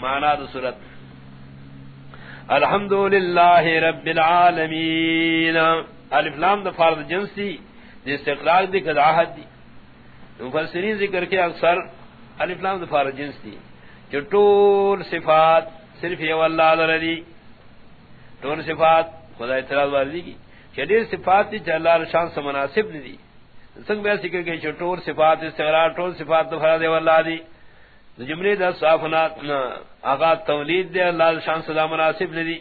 مانا دو صورت. الحمد للہ رب العالمین. الف لام دا فارد جنس دی دی استقلاق دی کداحت دی. مفسرین ذکر کے اکثر الف لام دا فارد جنس دی. جو طول صفات صرف یو اللہ در دی طول صفات خدا اعتراض والی کی شدید صفات دی چا اللہ رشان سے مناسب دی سنگ بیا ذکر کے جو طول صفات استقرار طول صفات دا فرد یو اللہ دی. جملے دا صافنات آغا تولید دے اللہ شان صدا مناسب ندی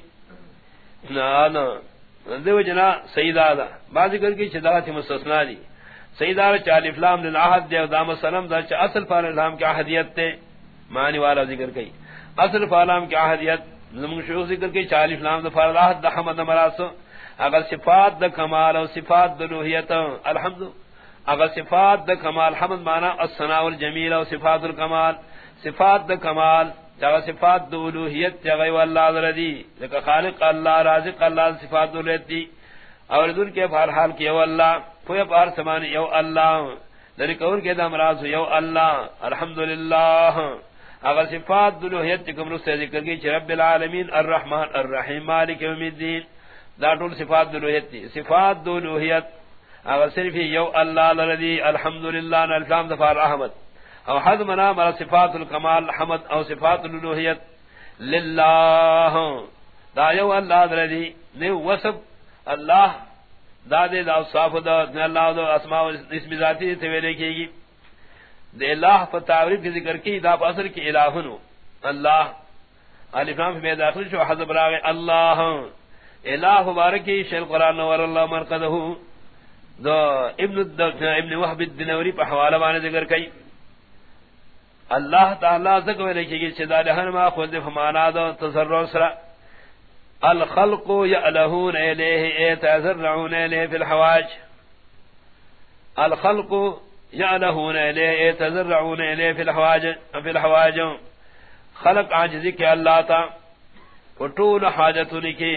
دیو جنا سیدہ دا بعضی کر کی چدا تھی مستثنا دی سیدہ چال افلام دن آہد دے دام سلم دا چا اصل فال اسلام کی آہدیت تے معنی والا ذکر کئی اصل فالام کی آہدیت زمان شروع ذکر کئی چال افلام دا فال آہد دا حمد مراسو. اگر صفات دا کمال و صفات دا لوحیت الحمد. اگر صفات دا کمال، حمد مانا السناء والجمیل و صفات الکمال. صفات دا کمال جگہ صفات دا الوحیت جگہ واللہ ذردی لکہ خالق اللہ رازق اللہ صفات دا لیتی اور دن کے بھار حال کی یو اللہ کوئی بھار سمانی یو اللہ لرکون کے دام راز یو اللہ الحمدللہ اگر صفات دا الوحیت چکم رسے ذکر کی چھ رب العالمین الرحمن الرحیم، مالک یوم الدین. دا طول صفات دا الوحیت تی صفات دا الوحیت اگر صرف یو اللہ لردی الحمدللہ نالفام دفار احمد او حد منا مرا صفات الکمال حمد او صفات الالوحیت للہ. دا یو اللہ دردی نیو وصف اللہ. دا دے دا صاف دا اللہ دا اسماء و اسم ذاتی تویلے کی گی. دے اللہ پر تعریف کی ذکر کی دا اثر کی الہنو. اللہ. الفام میں داخل شو حضب راغ اللہ. الہ مبارکی شیل قرآن نور اللہ مرقدہو دا ابن, ابن وحب الدنوری پہ حوالہ بانے ذکر کی اللہ تعالی ذکر میں لکھی گی چدا لہن ما خود فمانا دو تذرر سرا. الخلق یعلہون الیہ ایتذرعون الیہ فی الحواج. الخلق یعلہون الیہ ایتذرعون الیہ فی الحواج فی الحواج. خلق عاجزی کے اللہ تا وطول حاجت لکی.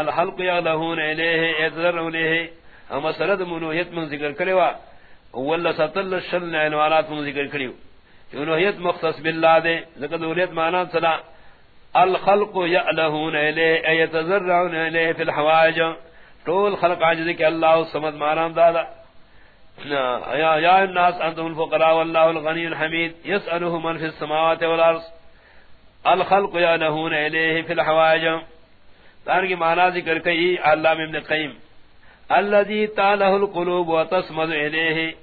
الخلق یعلہون الیہ ایتذرعون الیہ. اما سرد منوحیت من ذکر کروا واللہ ستل شل عنوانات من ذکر کریو. الوحیت مختص باللہ دے لقد الوحیت معنی صلا الخلق یعلہون الیہ ایتذرعون الیہ فی الحواج طول خلق عجز کے اللہ سمد معنی دادا. یا الناس انتم الفقراء واللہ الغنی الحمید یسألہ من فی السماوات والارض. الخلق یعلہون الیہ فی الحواج تانکی معنی ذکر کئی علام ابن قیم. الذي تاله القلوب وتصمد إليه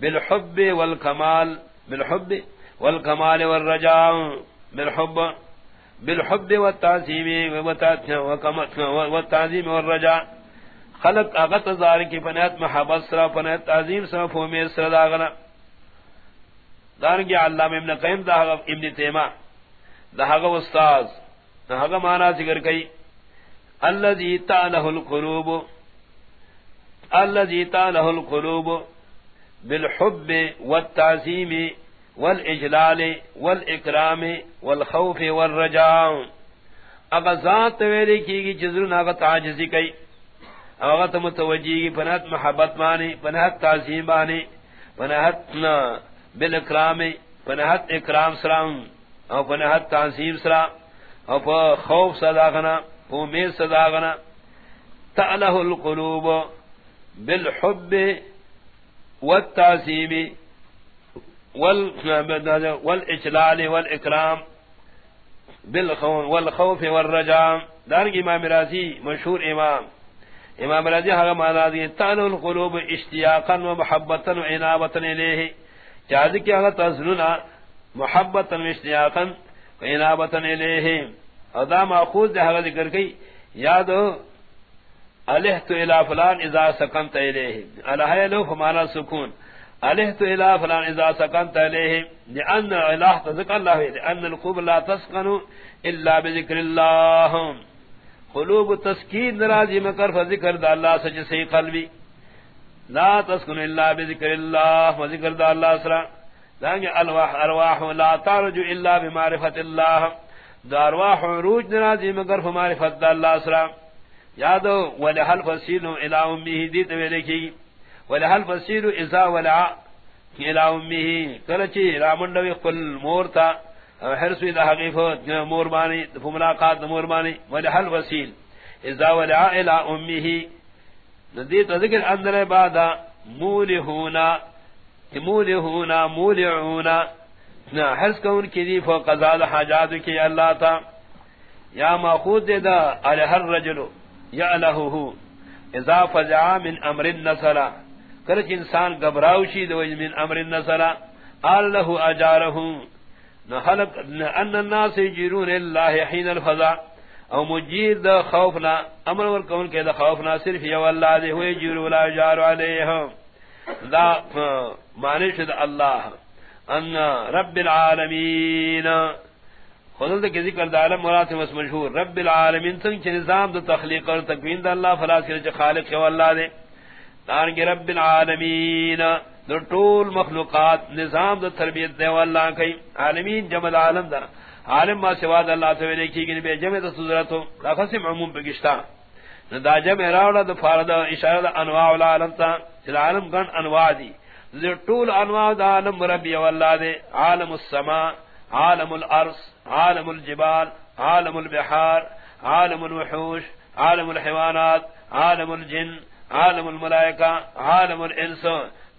بالحب والكمال بالحب؟ والكمال والرجاء بالحب بالحب والتعظيم والتعظيم والرجاء. خلق اغت ذارك فنات محبت سرا فنات تعظيم سرا فومي سرا داغنا دارنگی علام ابن قیم دا ابن تیمہ. دا حقا استاذ. مانا ذکر کئی. الذي تاله القلوب. الذي تاله القلوب بالحب والتعظيم والاجلال والاكرام والخوف والرجاء. اغذات ویلی کی گی جزرون اغت عاجزی کئی. اغت متوجی گی، پنہت محبت مانی، پنہت تعظیم مانی، پنہت بالاکرام پنہت اکرام سرام او پنہت تعظیم سرام او پا خوف صداغنا، پا امید صداغنا. تألہ القلوب بالحب والتعظیم. والاجلال والاکرام بالخون والخوف والرجام دارنگی امام راضی مشہور امام. امام راضی حقا مانا دی تان القلوب اشتیاقا و محبتا و عنابتا الیہ. چاہدی کی حقا تزننا محبتا و اشتیاقا و عنابتا الیہ. اور دا ماخوذ دے حقا ذکر کئی یادو الہت الى فلان اذا سکنت الیہ. الہ لو فمانا سکون. الہت الى فلان اذا سکنت الیہ لان الہ تذکر اللہ لان القلوب لا تسکن الا بذکر اللہ قلوب تسکین نرازی مکر فذکر دا اللہ سچ سی قلبی لا تسکن الا بذکر اللہ وذکر دا اللہ سرا. دانگی الواح ارواح لا تارج الا بمعرفت اللہ دا ارواح عروج نرازی مکر فمعرفت دا اللہ سرا. یادو ولحل فسیلو الى امیه دیت ویلے کی ولحل فسیلو ازا ولعا الى امیه کلچی رامندوی قل مورتا حرسوی دا حقیف مور بانی فملاقات مور بانی ولحل وسیل اذا ولعا الى امیه ندیت ذکر اندر بعدا مولہونا مولہونا مولعونا حرس کون کی دی فوق قضاء حاجات کی اللہ تا. یا ماخوذ دا الہر رجل یا لہو اذا فزع من امر النصر. کرچ انسان گھبراوشی دو من امر النصر قال له اجاره نخلق ان الناس يجرون الله حين الفزع او مجید دا خوفنا امر ورکون کے دا خوفنا صرف یو اللہ دے ہوئے جیرو لا جار علیہم دا معنی شد اللہ ان رب العالمین. خودل دا کسی کر دا عالم مرات مس مشہور رب العالمین سنگ چھ نظام دا تخلیق اور تکوین دا اللہ فلاس کرے چھ خالق یو اللہ دے دارنگی رب العالمین. دا طول مخلوقات، نظام دا تربیت دے واللہ کئی. عالمین جمد عالم دا عالم ما سواد اللہ تعالی لکھی گنی بے جمع تصورت ہو دا قسم عموم پہ گشتا دا جمع راولا دا فارد اشارہ دا انواع العالم تا. چل عالم گن انواع دی. دا طول انواع دا عالم ربی واللہ دے. عالم السماء عالم الارض عالم الجبال، عالم البحار، عالم الوحوش، عالم الحيوانات عالم الجن عالم الملائکہ، عالم الانس.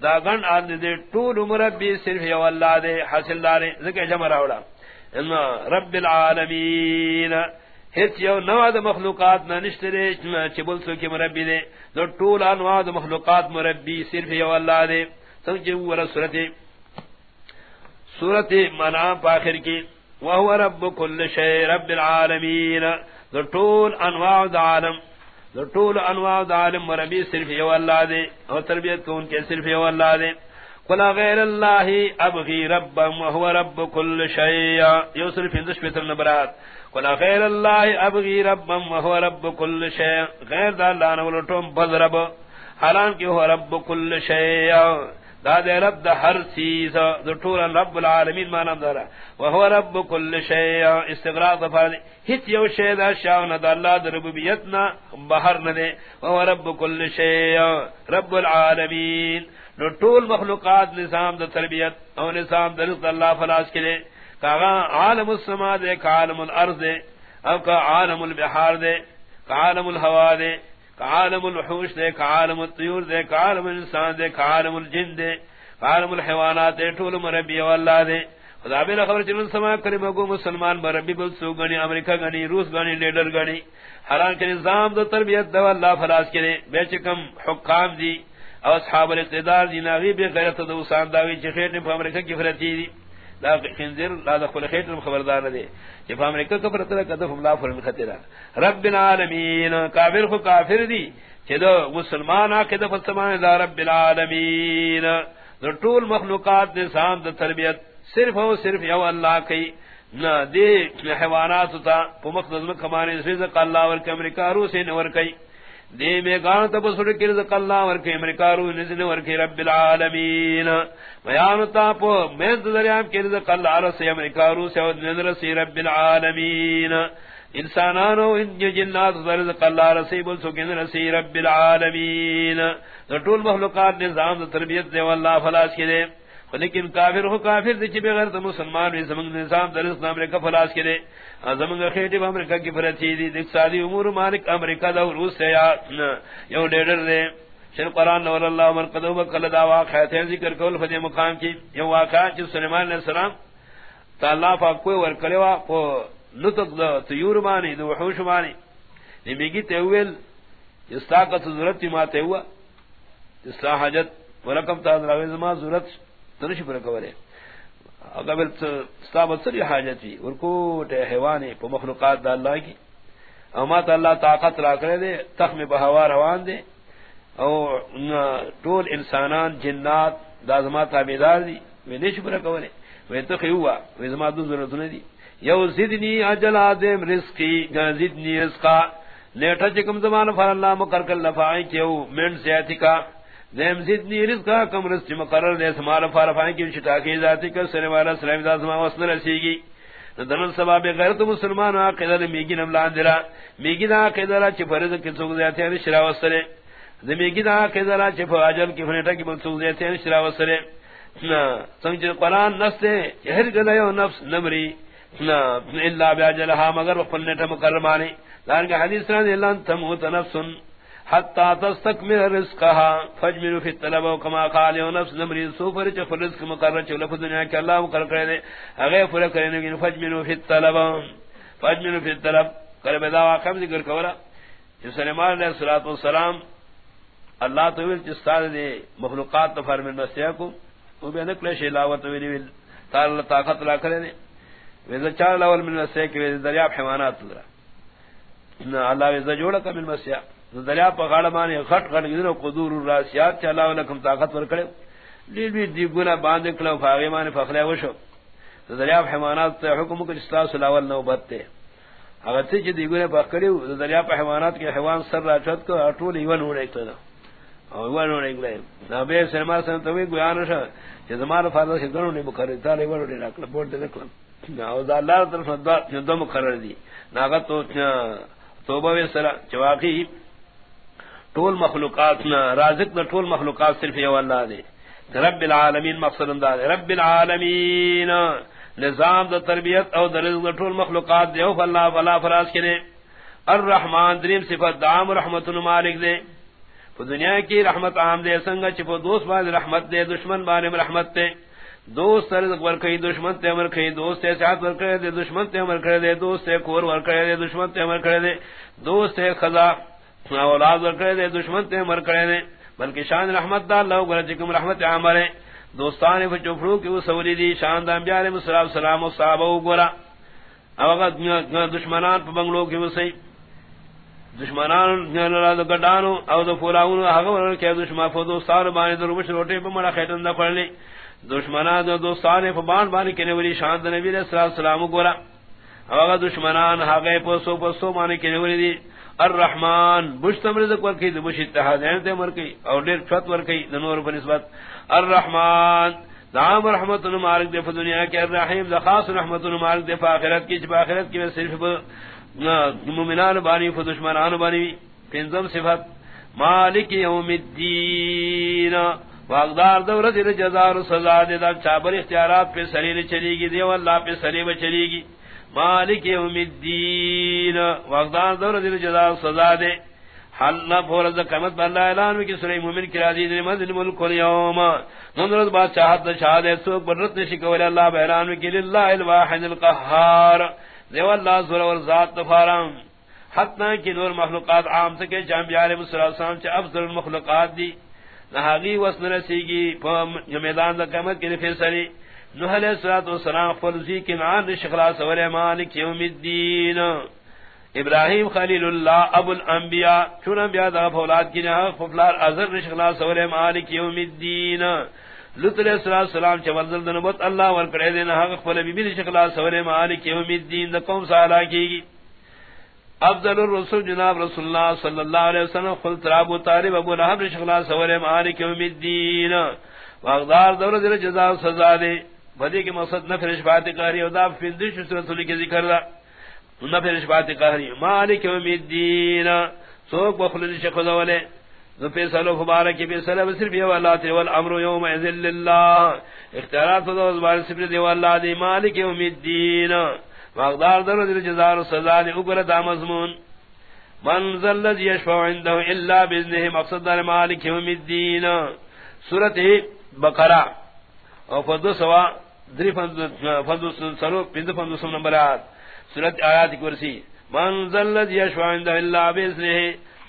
دا گن عالم دے طول مربی صرف یو اللہ دے حاصل دارے ذکر جمع راولا رب العالمین. ہت یو نوا د مخلوقات نہ نشترے چبل سو کی مربی دے. دو طول انواع د مخلوقات مربی صرف یو اللہ دے. سمجھ ور سورت سورت منام پاخر کی. وهو رب كل شيء رب العالمین. دو طول انواع د عالم. دو طول انواع د عالم مربی صرف یو اللہ دے اور تربیت کو ان کے صرف یو اللہ دے قلا غیر اللہ ابغی رب وهو رب كل شيء صرف فندش پتر نبرات. قلا غیر اللہ ابغی رب وهو رب كل شيء غیر دا اللہ نولٹم بذرب حالان کہ هو رب كل شيء دا دے رب دا ہر چیز، دا طول رب العالمین مانا دارا وهو رب كل شيء استغراق دفار ہت یو شے دا شاون دا اللہ دا ربوبیتنا بہر ندے وهو رب كل شيء رب العالمین۔ نو طول مخلوقات، نظام دا تربیت او نظام دا رزق اللہ فلاس کے لیے کہا عالم السما دے کا عالم الارض دے۔ او کا عالم البحار دے کا عالم الہوا دے۔ کا عالم الوحوش دے کا عالم الطیور دے کا عالم الانسان دے کا عالم الجن دے کا عالم الحیوانات دے طول مربی واللہ دے۔ خدا بے خبر چلن سما کریم اگو مسلمان بربی بلسو گنی، امریکہ گنی، روس گنی، لیڈر گنی۔ حران کے نظام دا تربیت دا اللہ فلاس کے لیے بے چکم حکام دی، او اصحاب الاقتدار دی، ناغی بے غیرت دو سان داوی چی خیٹ نے امریکہ کی فرتی دی۔ دا خنزیر لا دخل خیٹ نے خبردار دے چی امریکہ کا فرت لکا دفم لا فرم خطرہ رب العالمین، کافر خو کافر دی. چی دو مسلمان آکے دفت سمان دا رب العالمین. دو طول مخلوقات نسان دا تربیت صرف او صرف یو اللہ کی نہ دے حیوانات تا پو مقصد میں کمانے رزق اللہ ورک امریکہ روسے نور کئی دے میں گان تب سڑ کے رزق اللہ ورکے امریکہ رو نزل ورکے رب العالمین. بیان تا پو میں دریام کے رزق اللہ رسے امریکہ رو سے نظر سے رب العالمین. انسانانو ان جنات رزق اللہ رسے بول سو کے رسے رب العالمین. تو طول مخلوقات نظام تربیت دے واللہ فلاس کے دے لیکن کافر ہو کافر دی چی بغیر تو مسلمان بھی زمان نظام در اس امریکہ فلاس کرے زمان خیٹی امریکہ کی فرتی دی دیکھ سادی امور مالک امریکہ دا روس سے یا یو لیڈر دے۔ شن قرآن نور اللہ عمر قدو بکل دا واقع ہے ذکر کول فتح مقام کی۔ یو واقع چی سلیمان علیہ السلام تا اللہ پاک کوئی ورکلوا پو نطق دا تیور مانی، دا وحوش مانی۔ نمیگی تیویل جس طاقت ضرورت تی ما تیوا جس حاجت، ورکم تا دراوی زمان ضرورت تنش پر کولے۔ قبل استابت سری حاجت وی۔ ورکو تے حیوان په مخلوقات د الله کی۔ او ما ته الله طاقت را کړے دے، تخم په هوا روان دے۔ او ټول انسانان، جنات دا دازما تابعدار دی۔ وی نش پر کولے۔ وی ته خیوا وی زما د ضرورت نه دی۔ یو زدنی اجل ادم رزقی زدنی رزقا۔ لیٹا چکم زمان فر اللہ مکرکل لفائی کیو۔ من سیاتی کا۔ دیم زدنی رزقا کم رزق مقرر دے، سمال فارفان کی شتاکی ذاتی کر، سلیم علیہ السلام دا سما وصل رسیگی۔ دنن سباب غیرت مسلمان آقیدہ دا میگی نملان درا میگی دا آقیدہ را چی کی سوک دیتی ہیں شرا وصلے دا میگی دا آقیدہ را فاجل کی فنیٹا کی منسوک دیتی ہیں شرا وصلے سمجھ قرآن نفس دے ہر گلے و نفس نمری الا باجلها مگر وقلنت مکرمانی لان کا حدیث رضی اللہ عنہ تموت حتى تستكمل رزقها. فجمل في الطلب وكما قال نفس نمری سوفر چ رزق مقرر چ لفظ دنیا کہ اللہ مقرر کرے دے اگے پورا کرے نے فجمل في الطلب فجمل في الطلب کرے بدا واقع ذکر کورا. جو سلیمان علیہ الصلوۃ والسلام اللہ تو جس طرح دے مخلوقات تو فرمان مسیا کو، وہ بھی نکلے شلاوت ویل تعالی طاقت لا کرے دے ویزا چار لول من مسیا کہ دریاب حیوانات لرا. اللہ ویزا جوڑا کا من مسیا دریا پا غاڑ مانے غٹ غٹ گزر قدور الراسیات چا اللہ لکم طاقت ورکڑے. لیل بھی دی گنا باندھ کلو فاغی مانے فخلے وشو. دریا په حیوانات تے حکم کو جسلا سلاول نوبت تے. اگر تی چی دی گنا پاکڑی دریا پا حیوانات کے حیوان سر را چت کو اٹول ایون ہونے ایک تو او ایون وړي ہونے ایک لیے نبی سلمان سن توی گویان شا چی زمان فاضل سے گنو نہیں مکرر تا ایون ہونے نکل بورد نکلم او دا اللہ طرف دو مکرر دی. ناغت تو توبہ وی سرا چواقی ٹول مخلوقات نہ رازق نہ ٹول مخلوقات صرف یہ اللہ دے رب العالمین مقصد انداز رب العالمین نظام دا تربیت او دا رزق ٹول مخلوقات دے او فاللہ فلا فراز کرے الرحمن دریم صفت دام رحمت مالک دے دنیا کی رحمت عام دے سنگا چپو دوست باز رحمت دے دشمن بانے رحمت دے دوست رزق ورکئی دشمن تے عمر کئی دوست تے ساتھ ورکڑے دے دشمن تے عمر کڑے دے، دوست تے کور ورکڑے دے، دشمن تے عمر کڑے دے، دوست تے خزا اولاد ورکڑے دے دشمن تے مر کرے دے بلکہ شان رحمت دا اللہ گرا چکم رحمت عامر ہے دوستان و چفرو کی وہ سوری دی شان دا انبیاء علیہ السلام سلام و صحابہ گرا اوغا دشمنان پا بنگلو کی وہ سی دشمنان گڈانو او دا فولاونو حقا ورن کہ دشمن فو دوستان بانی در روش روٹے پا مڑا خیٹن دا پڑلی دشمنان دا دوستان پا بان بانی کنے ولی شان دا نبی علیہ السلام گرا اوغا دشمنان حقا پسو پسو مانی کنے ولی دی الرحمن. بشتم رزق ورکی دی بش اتحادین تے مرکی اور دیر فت ورکی دنور پر نسبت الرحمن. دام رحمت مالک دے دنیا کے الرحیم. دا خاص رحمت مالک دے آخرت کی جب آخرت کی صرف مومنان بانی ف دشمنان بانی پنزم صفت، مالک یوم الدین. واغدار دور دل جزار سزا دے دا چابر اختیارات پہ سریر چلی گی دیو اللہ پہ سریب چلی گی مالک یوم الدین. وقدان دور دل جزا سزا دے. حل نہ پھول ز قیامت بندہ اعلان کی سورہ مومن کی راضی دے مدن ملک یوم اليوم نظرت بادشاہت شہادت سو برت شکول اللہ بیان کی للہ الواحد القہار. دیو اللہ زور اور ذات فارم حتنا کی نور مخلوقات عام سے کہ جام علیہ السلام چ افضل المخلوقات دی. نہاگی وسن رسیگی میدان دا قیامت کے فیصلے نوح علیہ الصلوۃ والسلام فرضی کے نام شخلا سور مالک یوم الدین. ابراہیم خلیل اللہ ابو الانبیاء، چون انبیاء دا اولاد کی نہ فلار ازر شخلا سور مالک یوم الدین. لط علیہ السلام چ ورزل نبوت اللہ ور کرے دینا حق فل بی بی شخلا سور مالک یوم الدین. دا قوم سالا کی افضل الرسول جناب رسول اللہ صلی اللہ علیہ وسلم خلط ابو طالب ابو لہب شخلا سور مالک یوم الدین. واغدار دور دل جزا سزا دے بدی کے مقصد نہ پھر شفاعت قہری او دا فندش سورۃ کے ذکر دا۔ نہ پھر شفاعت قہری مالک یوم الدین، سوک بخل شخذ ولے ذو فیصلہ مبارک فیصلہ صرف یہ اللہ تعالی والامر یوم ذل للہ۔ اختیارات دو زبان صرف دی اللہ دی مالک یوم الدین۔ مقدار در دل جزاء و سزا دی اوپر دا مضمون۔ من ذل الذي يشفع عنده الا باذنه مقصد مالک یوم الدین۔ سورۃ بقرہ۔ اور فدو سوا دری فندو پند فندو نمبرات سورت آیات کرسی۔ من ذلت یشفع عند اللہ بیسنہ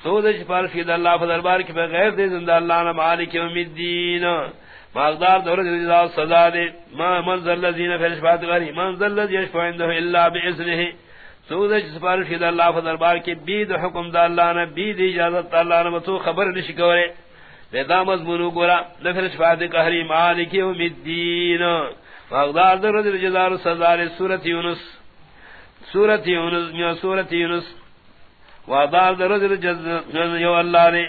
سود شفارش کی اللہ کی بغیر دے زندہ اللہ نم امید دین مقدار دور جزا صدا دے۔ من ذلت زین فیل شفاعت غری من ذلت یشفع عند اللہ بیسنہ سود شفارش کی اللہ فدربار کی بید حکم دا اللہ نے بید اجازت اللہ نے تو خبر نشکورے لدا مضمون گورا نفر شفاعت قہری مالک یوم الدین۔ مقدار در رضی جزار سزار سورت یونس سورت یونس، یا سورت یونس وعدار در رضی جزار یو اللہ نے،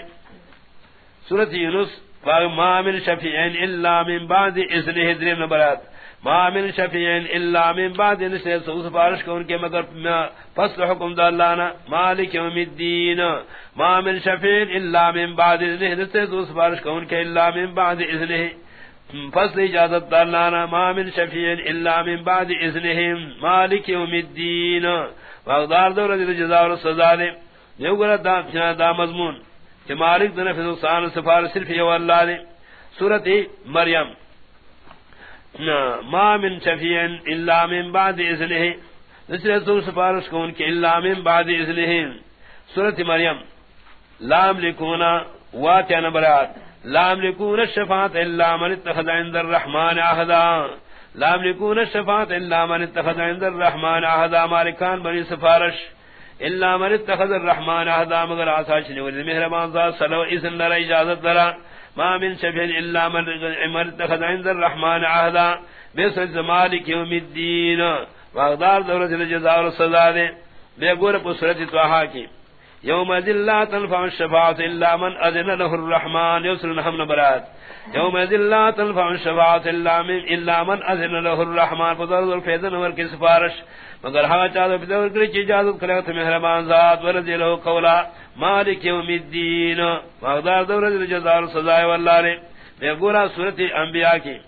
سورت یونس ما من شفیعین الا من بعد اذنه دریم نبرات ما من شفیعین الا من بعد نسے سو سفارش کو ان کے مگر فصل حکم دا اللہ نا، مالک یوم الدین۔ ما من شفیعین الا من بعد اذنه نسے سو سفارش کو ان کے الا من بعد اذنه فصل اجازت دالانا ما من شفیعن الا من بعد اذنهم مالک یوم الدین. واغدار دور دی جزا و سزا دے. یو گرا دا, دا مضمون. کہ مالک دن فضل سان سفار صرف یو اللہ دے. سورت مریم. ما من شفیعن الا من بعد اذنه نسل تو سفارش کون کہ الا من بعد اذنهم سورت مریم. لام لکونا واتیا نبرات لام لکون الشفاعت الا من اتخذ عند الرحمن عہدا لام لکون الشفاعت الا من اتخذ عند الرحمن عہدا مالکان بنی سفارش، الا من اتخذ الرحمن عہدا مگر آسا آساش نوری مہربان ذات، صلو، اذن لرا، اجازت لرا. ما من شفین الا من اتخذ عند الرحمن عہدا بیسرد مالک یوم الدین. واغدار دولت الجزار الصدا دے. بے گور پسرت توحا کی. یوم ذل لا تنفع الشفاعه الا من اذن له الرحمن يوصل نحم نبرات. یوم ذل لا تنفع الشفاعه الا من الا من اذن له الرحمن. فضل الفیض نور کی سفارش. مگر ہا چاہتا بدور کی اجازت کرے تو مہربان ذات ورضی له قولا. مالک یوم الدین. مقدار دور الجزاء سزا والله نے. بے گورا سورۃ انبیاء کی.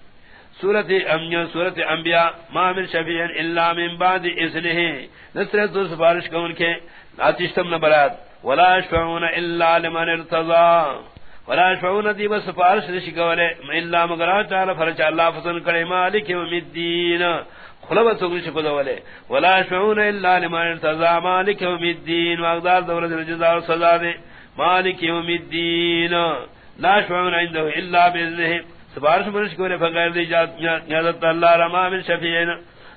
سورت امیا سورت انبیاء. ما من شفیع الا من بعد اذنه نصر تو سفارش کون کے. آتشتم نبرات ولا يشفعون الا لمن ارتضى۔ ولا يشفعون دي بسفارش نشکولے الا مگر تعالی فرچ اللہ فضل کرے، مالک یوم الدین۔ خلب سوگش کو دولے ولا يشفعون الا لمن ارتضى، مالک یوم الدین۔ واقدار دولت الجزاء والسزا دے، مالک یوم الدین۔ لا يشفعون عنده الا باذنه سفارش مرش کو بغیر دی اجازت اللہ رما شفیعنا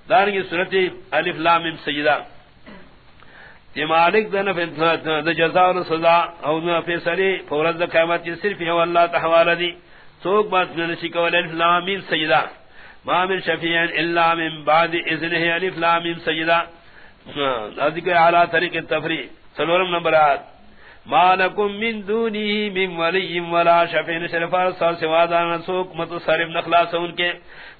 دار کی سورت الف لام سجدہ کہ مالک دن دا جزا و سزا او نہ فیصلے فورز قیامت کی صرف یو اللہ تحوال دی. سوک بات نہ نشی کو الف لام سجدہ ما من شفیع الا من بعد اذنہ یعنی الف لام میم سجدہ ذکر اعلیٰ طریق تفریح. سلورم نمبر آت مالکم من دونی من ولی ولا شفین شرفا سال سوا دانا سوک متصرف نخلاص ان کے۔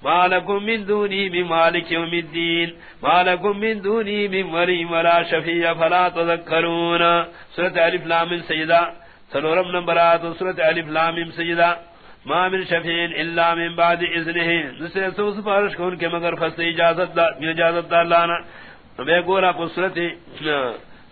مالکم من دونی من مالک یوم الدین۔ مالکم من دونی من ولی ولا شفیع فلا تذکرون۔ سورة علیف لامن سیدہ۔ سنورم نمبرات سورة علیف لامن سجدہ ما من شفین الا من بعد اذنہ۔ نسے سو سفارش کون کے مگر فست اجازت دا اجازت دا لانا تو بے گورا پسرتی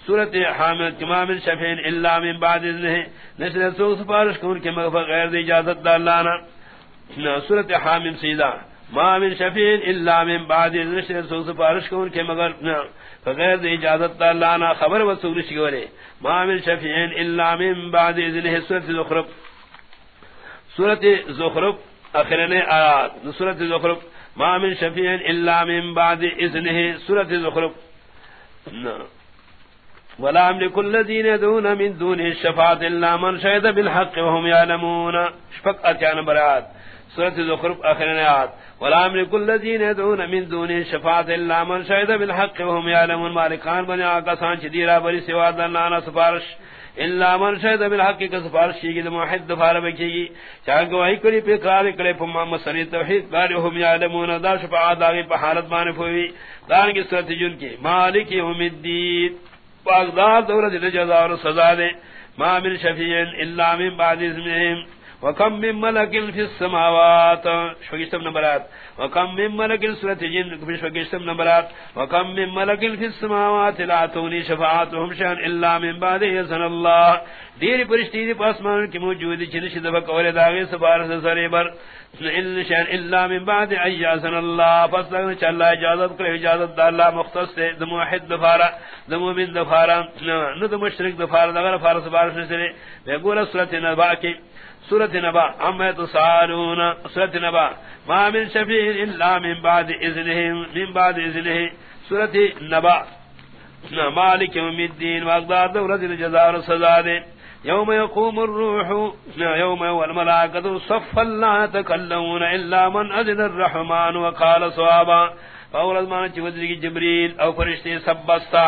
سورت حامد کما من شفین الا من بعد اذنه نسل سوک سفارش کون کے مغفر غیر دی اجازت دا اللہ نا۔ سورت حامد سیدہ۔ ما من شفین الا من بعد اذنه نسل سوک سفارش کون کے مغفر غیر دی اجازت دا اللہ نا خبر و سورش گورے۔ ما من شفین الا من بعد اذنه سورت زخرب سورت زخرب اخرین آیات۔ سورت زخرب ما من شفین الا من بعد اذنه سورت زخرب ولا املك الذين يدعون من دون الشفاعة الا من شهد بالحق وهم يعلمون. شفق اتيان برات سورة زخرف اخرين آيات ولا املك الذين يدعون من دون الشفاعة الا من شهد بالحق وهم يعلمون. مالكان بني آقاسان شديرا بري سواد اللہ سفارش. الا من شهد بالحق کا سفارش کی موحد دفار بکی چاہ گواہی کری پہ قرار کرے پما مسنی توحید بار هم يعلمون دا شفاعت آگے پہ حالت مانے پھوئی دان کی صورت جن کی، مالک یوم الدین. پاک واقدار دورت جزا اور سزا دے۔ ما من شفیع الا من بعد اسمہم وکم من ملک فی السماوات شوگشتم نمبرات وکم من ملک سورت جن شوگشتم نمبرات وکم من ملک فی السماوات لا تونی شفاعتهم شان الا من بعد یزن اللہ دیر پرشتی دی پاسمان کی موجودی چنش دفع قول داغی سبارس سری بر. ان شان الا من بعد ایازن اللہ پس لگن چا اللہ اجازت کرے، اجازت دا اللہ مختص دے. دمو حد دفارا دمو من دفارا نو دمو شرک دفارا دغر فارس بارس سری بے گولا صورت نبا کی سورت نبا اما تسالون سورت نبا، ما من شفیع الا من بعد اذنهم من بعد اذنه سورت نبا مالک یوم الدین واقدار دورت الجزار سزا دے يوم يقوم الروح يوم والملائكة صفا لا تكلمون إلا من أذن الرحمن وقال صوابا. فاول ازمان چی جبریل، او فرشتے سب بستا.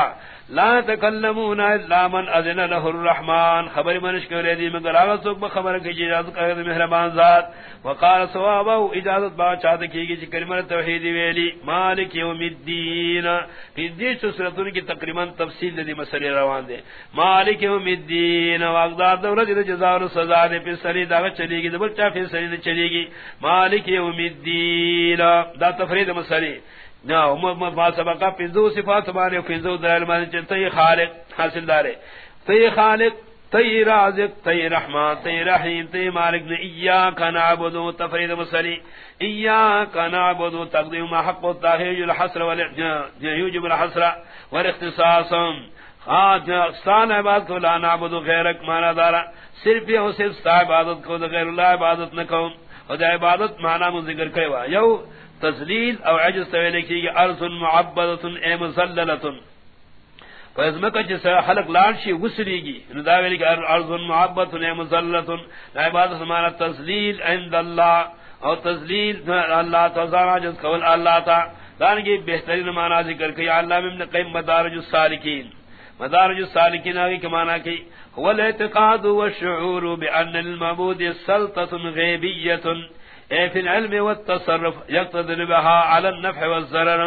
لا تکلمون الا من اذن له الرحمن. خبر منش کرے دی، مگر اگر تو خبر کی جی اجازت کرے مہربان ذات. وقال ثواب او اجازت با چاہت کی کہ جی کلمہ توحید ویلی. مالک یوم الدین. کہ دی سورۃ کی تقریباً تفصیل دی مسئلے روان دے. مالک یوم الدین. واقدار دولت دی جزا و سزا دے، پھر سری دا چلی گی، دبل چا پھر سری چلی گی. مالک یوم الدین. دا تفرید مسئلے. ما سبقا پنزو صفات مانے پنزو دلائل مانے چن تی خالق حاصل دارے تی خالق تی رازق تی رحمان تی رحیم تی مالک نے ایاکا نعبدو تفرید مسلی. ایاکا نعبدو تقدیم حق و تاہیج الحسر ولیجب الحسر والاختصاصم خاج استان عبادت کو، لا نعبدو غیرک مانا دارا صرف یہ صرف ستا عبادت کو غیر اللہ عبادت نکو اور عبادت مانا من ذکر کروا یو تزلیل او عجز سویلے کی گی ارض معبدت اے مزللت فازمکہ جس حلق لانشی وسری گی نداویلی کی ارض معبدت اے مزللت عبادت ہمارا تزلیل عند اللہ او تزلیل اللہ تزانا جس قول اللہ تا دانگی بہترین معنی ذکر کی علام ابن قیم مدارج السالکین. مدارج السالکین آگی کمانا کی هو الاعتقاد والشعور بأن المعبود سلطة غیبیت اے فی العلم والتصرف یقتدر بها على النفع والضرر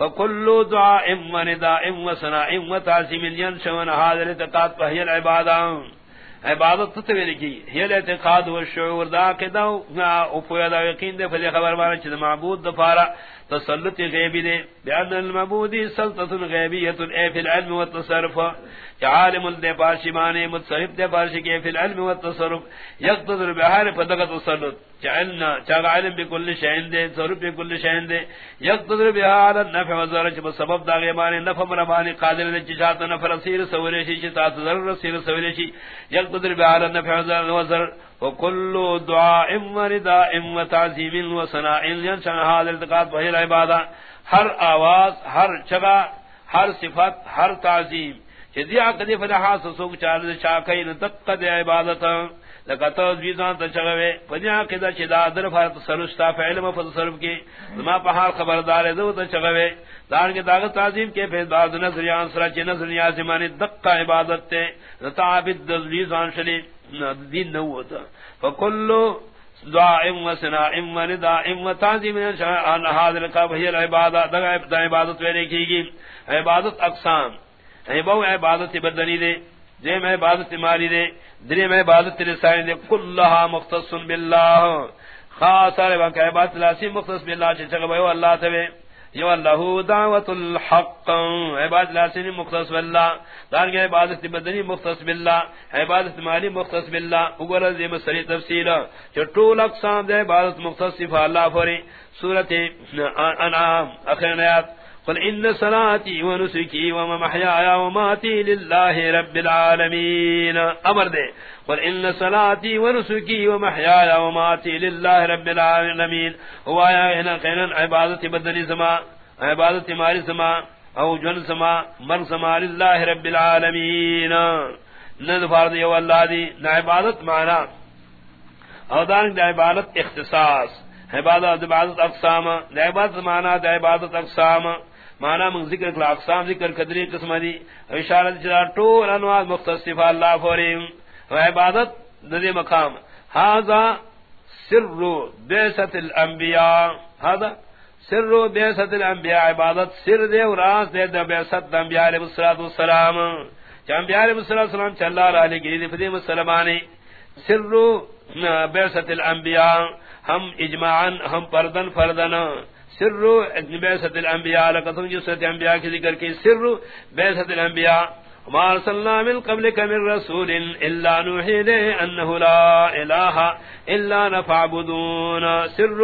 فكل دعاء ونداء وسناء وتعظيم ينشون هذا الاعتقاد فهي العبادة عبادت تتویل کی، ہی الاعتقاد والشعور دا کدا او پویا دا یقین دے، فلی خبر مانا چھ معبود دفارا تسلط غیبی دے بیان المعبودی سلطت غیبیت اے فی العلم والتصرف عالم دے پارشی مانے، متصرف دے پارشی کے فی العلم والتصرف، یقتدر بحار فدقت تسلط۔ چعلنا چاگ علم بکل شہن دے تصرف بکل شہن دے۔ یقتدر بحار نفع وزارت چھ سبب دا غیبانی نفع مرمانی قادر دے چشات نفع رسیر سوریشی چشات ضرر رسیر سوری سوریشی یقتدر بحار نفع وزارت وكل دعاء ورداء وتعظيم وصناع یعنی ينشأ هذا التقاط وهي العبادة ہر آواز، ہر چگا، ہر صفت، ہر تعظیم۔ جدی عقدی فدحا سسوک چارد شاکی نتق دی عبادت لکتا زویزان تچگوے فدیا قدر چدا در فارت سرشتا فعلم فتصرف کی زما پہار خبردار دو تچگوے دار کے داغت تعظیم کے پھر بعض نظریان سرا چی نظریان زمانی دقا عبادت تے نتعبد دزویزان شلی دین نو ہوتا فکلو دعا ام و سنا ام و ندا ام و تعظیم ان حاضر کا بھئی العبادت دا عبادت ویلے کی گی عبادت اقسام. اے بہو عبادت بدنی دے دے میں عبادت مالی دے دے میں عبادت رسائن دے، کلہا مختص باللہ۔ خاص آرے وہاں کہ عبادت لاسی مختص باللہ، چھے بھئی اللہ تبے یو اللہ دعوت الحق۔ عبادت لاسنی مختص باللہ۔ دار کے عبادت بدنی مختص باللہ۔ عبادت مالی مختص باللہ۔ اگر زیم سری تفصیل جو طول اقسام دے، عبادت مختص صفا اللہ فوری۔ سورت انعام اخیر نیات۔ قل ان صلاتي ونسكي ومحياي وماتي لله رب العالمين امر دے قل ان صلاتي ونسكي ومحياي وماتي لله رب العالمين. هو يا هنا كان عبادت بدني سما عبادت مال سما او جن سما من سما لله رب العالمين. نذ فرض يا الله دي عبادت معنا او دان عبادت اختصاص. عبادت عبادت اقسام. عبادت معنی عبادت اقسام. مانا من ذکر کلا اقسام ذکر قدری قسم دی. اشارت چلا طول انواع مختصف اللہ فوریم. و عبادت ندی مقام. هذا سر بیست الانبیاء. هذا سر بیست الانبیاء. عبادت سر دے و راس دے دے بیست انبیاء علیہ السلام چا انبیاء علیہ السلام چلا رہا لے گری فدیم السلامانی سر بیست الانبیاء. ہم اجماعا ہم پردن فردن, فردن. سر بیست الانبیاء لقتم سورت انبیاء کی ذکر کی سر بیست الانبیاء. وما ارسلنا من قبلك من رسول الا نوحي له انه لا اله الا نفعبدون. سر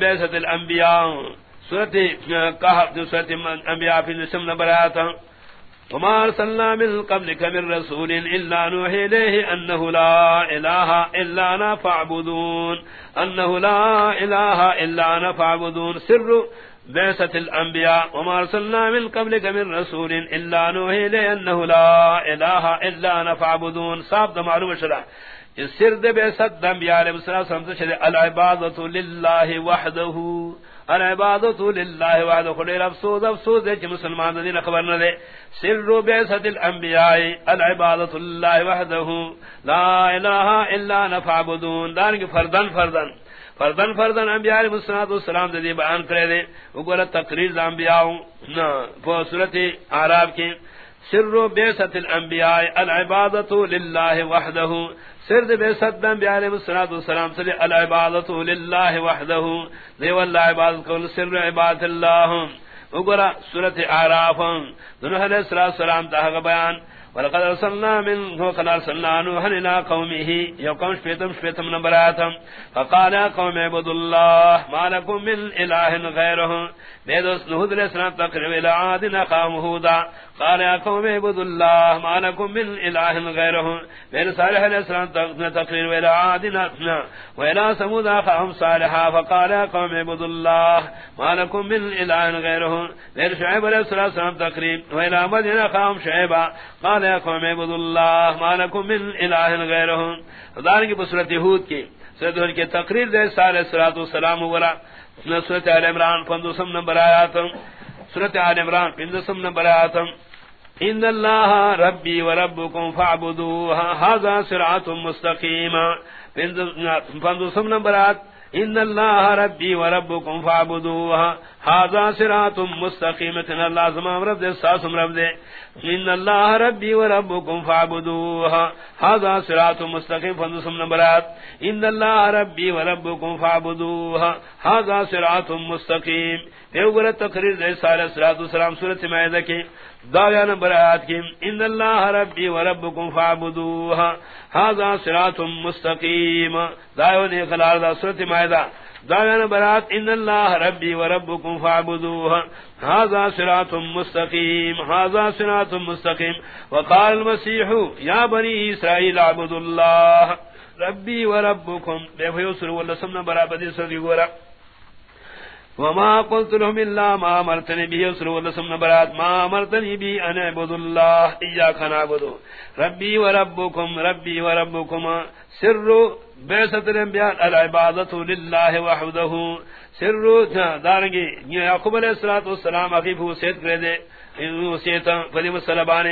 بیست الانبیاء. سورت کہف، سورت انبیاء فی نسم نبرات وما ارسلنا من قبلك من رسول الا نوحي اليه انه لا اله الا انا فاعبدون. انه لا اله الا انا فاعبدون. سر بعثة الانبياء وما ارسلنا من قبلك من رسول الا نوحي اليه انه لا اله الا انا فاعبدون. صاحب معلوم شرع سر بعثة الانبياء عليه علیہ السلام العبادة لله وحده العبادت للہ وحده خلیر افسوس افسوس دے چھ مسلمان دین خبر نہ دے۔ سر بیست الانبیاء العبادت للہ وحده لا الہ الا نفعبدون دارنگی فردن فردن۔ فردن فردن انبیاء علیہ الصلوۃ والسلام دے بیان کرے دے۔ اوگر تقریر انبیاء نا سورۃ اعراف کے۔ سر بیست الانبیاء العبادت للہ وحده سر دے بیست انبیاء علیہ الصلوۃ والسلام سے العبادت للہ وحدہ، دے والله عبادت کو سر عبادت اللہ۔ اوگر سورۃ اعراف۔ دنہ علیہ السلام دا بیان ولقد ارسلنا من هو قد ارسلنا نوحا الى قومه يقوم شفيتم شفيتم نبراتم. فقال قوم عبد الله، ما لكم من اله غيره. بيدوس نهود علیہ السلام تقرب الى عادنا قوم هودا. قال يا قوم عبد الله، ما لكم من اله غيره. بين صالح علیہ السلام تقرب الى عادنا والى ثمود قوم صالحا. فقال يا قوم عبد الله، ما لكم من اله غيره. بين شعيب علیہ السلام تقرب والى مدين قوم شعيبا قال يا قوم عبد الله ما لكم من اله غيره دار کی بصورت یہود کی۔ سید کے تقریر دے سارے صلوات و سلام وغیرہ۔ سورۃ ال عمران 500 نمبر آیات۔ سورۃ ال عمران 500 نمبر آیات۔ ان الله ربي وربكم فاعبدوه هذا صراط مستقيم 500 نمبر آیات۔ ان اللہ ربی و ربکم فعبدوها هذا صراط مستقیم ان اللہ زمان رب دے ساسم رب دے ان اللہ ربی و ربکم فعبدوها هذا صراط مستقیم فندسم نمبرات ان اللہ ربی و ربکم فعبدوها هذا صراط مستقیم ایو گرد تقریر دے سالہ صراط و سلام سورت مائدہ کی دایا نمبر آیات کی ان اللہ ربی و ربکم فعبدوها هذا صراط مستقیم دایا نے خلال دا سورت مائدہ دایا نمبر آیات ان اللہ ربی و ربکم فعبدوها هذا صراط مستقیم هذا صراط مستقیم، وقال المسیح، یا بنی اسرائیل عبد اللہ، ربی و ربکم، بے فیوسر واللہ سمنا برابدی سردی گورا۔ وما قلت لهم الا ما امرتني به رسول الله صلى الله عليه ما امرتني به ان اعبد الله اياك نعبد ربي وربكم ربي وربكم سر بعثت الانبياء العباده لله وحده. سر دارنگی یعقوب علیہ الصلوۃ والسلام اخی کو سید کرے دے وصیت فلی مسلمان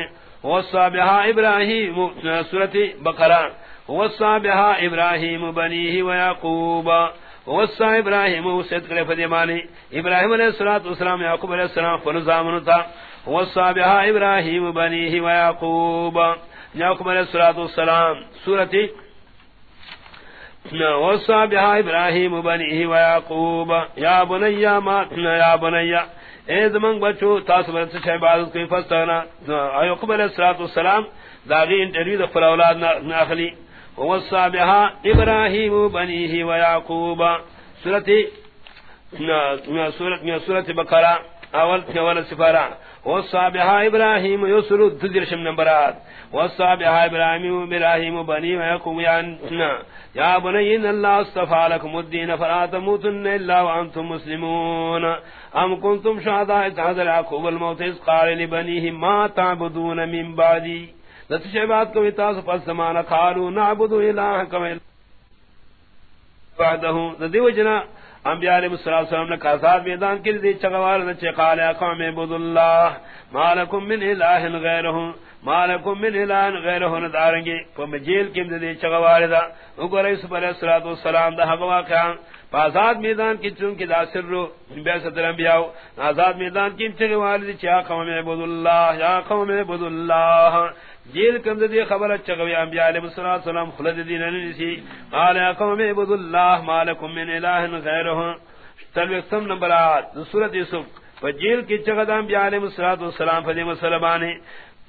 وصابها ابراہیم، سورۃ بقرہ. وصابها ابراہیم بنیہ ويعقوب وصا ابراہیم وصیت کرے فدیمانی ابراہیم علیہ الصلوۃ والسلام، یعقوب علیہ السلام فرزامن تھا. وصا بها ابراہیم بنیہ ويعقوب یعقوب علیہ الصلوۃ والسلام، سورۃ وصا بها ابراہیم بنیہ ويعقوب یا بنیا ما یا بنیا اے زمان بچو تاس برت سے عبادت کوئی فستانا یعقوب علیہ الصلوۃ والسلام داغی انٹرویو دخل اولاد ناخلی ووصى بها ابراهيم بنيه ويعقوب سورة سورة سورة بقرة اول اول سفارة ووصى بها ابراهيم يسر تدير شم نمبرات. ووصى ابراهيم ابراهيم بني ويعقوب يا بني ان الله اصطفى لكم الدين فلا تموتن الا وانتم مسلمون. ام كنتم شهداء اذ حضر يعقوب الموت اذ قال لبنيه ما تعبدون من بعدي؟ بات کو تاس پس زمانہ قالو نعبد الہ کما بعدہ دیو جنا انبیاء علیہ السلام نے کہا میدان کے دی چگوار نے قال یا قوم عبد اللہ مالکم من الہ غیرہ مالکم من الان غیر الہ غیرہ ندارنگے فمجیل کم دی چگوار دا اگر اس پر الصلوۃ والسلام دا حق واقعا آزاد میدان کی چونکہ دا سر رو بیست الانبیاء آزاد میدان کی چگوار دی چا قوم عبد اللہ یا قوم عبد اللہ جیل کم دی خبر چگوی انبیاء علیہ السلام خلد دین نسی قال یا قوم عبد اللہ ما لکم من الہ غیرہ تلوکتم نمبرات سورت یوسف۔ فجیل کی چگد انبیاء علیہ السلام فدی مسلمانے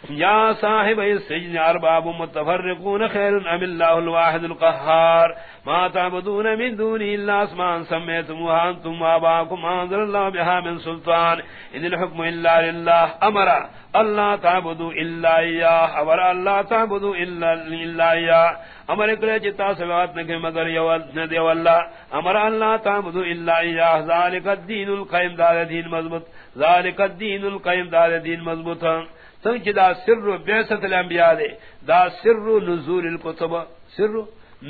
یا صاحب السجن ارباب متفرقون خیر ام اللہ الواحد القہار ما تعبدون من دون الا اسمان سمیتموها انتم واباكم انزل الله بها من سلطان ان الحكم الا لله امر اللہ تعبدوا الا اياه امر اللہ تعبدوا الا الا امر کرے جتا سوات نہ مگر یو ندی والله امر اللہ تعبدوا الا اياه ذلك الدين القيم ذا دین مضبوط ذلك الدين القيم ذا دین مضبوط سنگ چی دا سر بیست الانبیاء دے دا سر نزول الكتب سر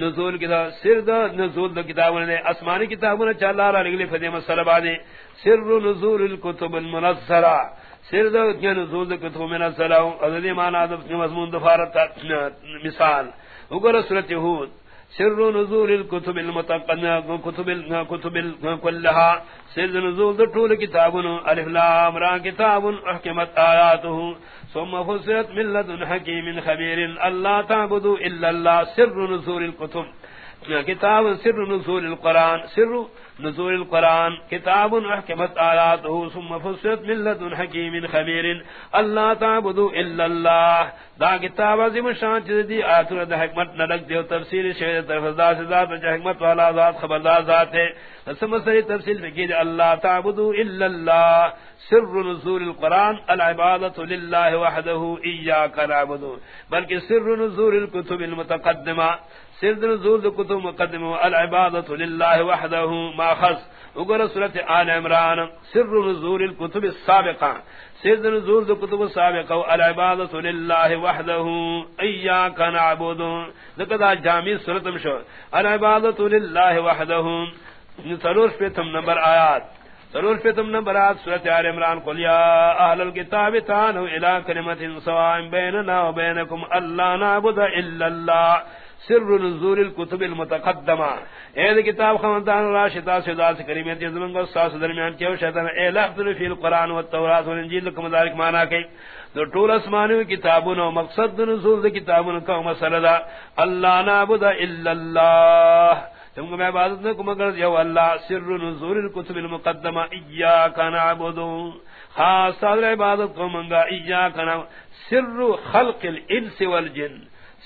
نزول کتاب سر دا نزول دا کتابوں نے اسمانی کتابوں نے چل رہا لگلی فدیم السلام نے سر نزول الكتب المنزلہ سر دا نزول دا کتب من السلام ازلی مانا دا مضمون دفارت مثال. اگر سورت یہود سر نزول الكتب المتقنة كتب الكتب كلها سر نزول طول كتاب الف لام را كتاب احكمت آياته ثم فسرت من لدن حكيم خبير الله تعبدوا الا الله سر نزول الكتب۔ كتاب سر نزول القرآن، سر نزول القرآن، کتاب احکمت آیاته، ثم فسرت من لدن حکیم خبیر. اللہ تعبدو الا اللہ. دا کتاب عظیم شان چیز دی آیاتون دا حکمت نلک دیو تفسیر شہد طرف ذات ذات جا حکمت والا ذات، خبردار ذات ہے. سمسری تفسیر فکید اللہ تعبدو الا اللہ. سر نزول القرآن العبادت للہ وحده ایاکا نعبدو بلکہ سر نزول الكتب المتقدمہ، سر نزول الكتب مقدمہ العبادت للہ وحده ما خص. اگر سورت آل عمران، سر نزول الكتب السابقہ. سر نزول الكتب السابقہ العبادت للہ وحده ایاکا نعبدو لقد جامع سورت مشو العبادت للہ وحده سروش پہ تم نمبر آیات. ضرور پہ تم نمبر آت سورت آل عمران قل یا اہل الكتاب تانو الى کلمت سوائم بیننا و بینکم اللہ نعبد الا اللہ۔ سر نزول الكتب المتقدمہ۔ اے کتاب خمدان راشدہ سیدہ سے کریمیت یزمن کو ساس درمیان کیو شیطان۔ اے لحظر فی القرآن والتورات والانجیل لکم ذالک مانا کئی دو طول اسمانی کتابون و مقصد نزول کتابون کا مسئلہ دا۔ اللہ نعبد الا اللہ۔ تم کو میں عبادت نہ کو مگر یو اللہ سر نزول الكتب المقدمہ ایاک نعبدو خاص عبادت کو منگا ایاک نعبدو سر خلق الانس والجن.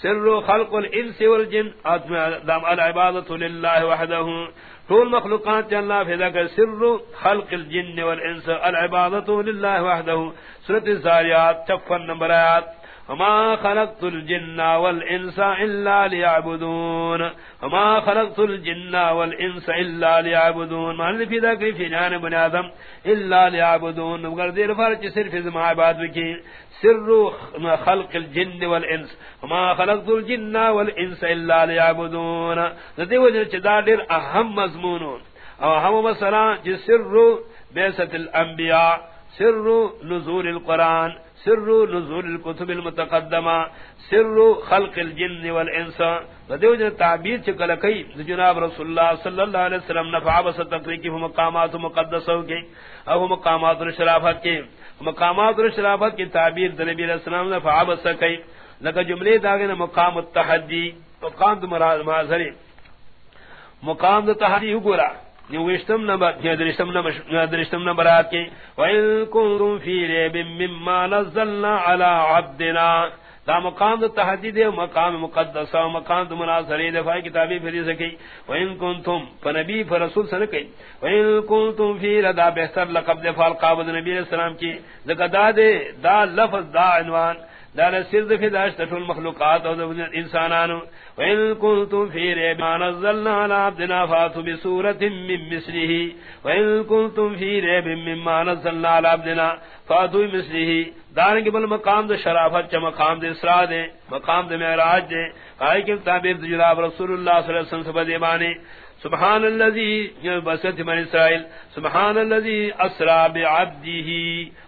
سر خلق الانس والجن. ادم دام العبادت للہ وحده طول مخلوقات اللہ فی ذکر سر خلق الجن والانس العبادت للہ وحده سورة الزاریات چفن نمبر آیات. وما خلقت الجن والانس الا ليعبدون. وما خلقت الجن والانس الا ليعبدون. ما الذي في ذلك في جان بني ادم الا ليعبدون. مگر دیر فرچ صرف زما عبادت کی سر خلق الجن والانس وما خلقت الجن والانس الا ليعبدون. ذی وجہ چدا دیر اہم مضمون او ہم مثلا جس سر بیست الانبیاء سر نزول القرآن. سر نزول الكتب المتقدمہ، سر خلق الجن والانس۔ ودیو جن تعبیر چکل کئی جناب رسول اللہ صلی اللہ علیہ وسلم نفع بس تقریکی مقامات مقدسوں کے، او مقامات الشرافت کے۔ مقامات الشرافت کی تعبیر نبی علیہ السلام نفع بس کئی۔ لکہ جملے داغن مقام التحدی، مقام معذری مقام التحدی گورا۔ نوشتم نمبر درشتم نمبر درشتم نمبر آت کے وَإِن كُنْتُمْ فِي رَيْبٍ مِّمَّا نَزَّلْنَا عَلَى عَبْدِنَا۔ دا مقام دا تحدید ہے، مقام مقدس و مقام دا مناظری دفاعی کتابی پھری سکی وَإِن كُنْتُمْ فنبی فرسول سنکی وَإِن كُنْتُمْ فِي رَدَا بہتر لقب دفاع القابض نبی علیہ السلام کی۔ ذکر دا دے، دا لفظ، دا عنوان۔ دار سرد فی داشت تفل مخلوقات او دفن انسانانو. وَإِن كُنْتُمْ فِي رَيْبٍ مَا نَزَّلْنَا عَلَى عَبْدِنَا فَأْتُوا بِسُورَةٍ مِّن مِّثْلِهِ. وَإِن كُنْتُمْ فِي رَيْبٍ مِّمَّا نَزَّلْنَا عَلَى عَبْدِنَا فَأْتُوا بِمِثْلِهِ. دارنگی بل مقام دے شرافت چا مقام دے اسراء دے، مقام دے معراج دے. قائل کے تعبیر جناب رسول اللہ صلی اللہ علیہ وسلم سے بدیبانی سبحان الذي یعنی بسط من اسرائيل سبحان الذي اسرا بعبده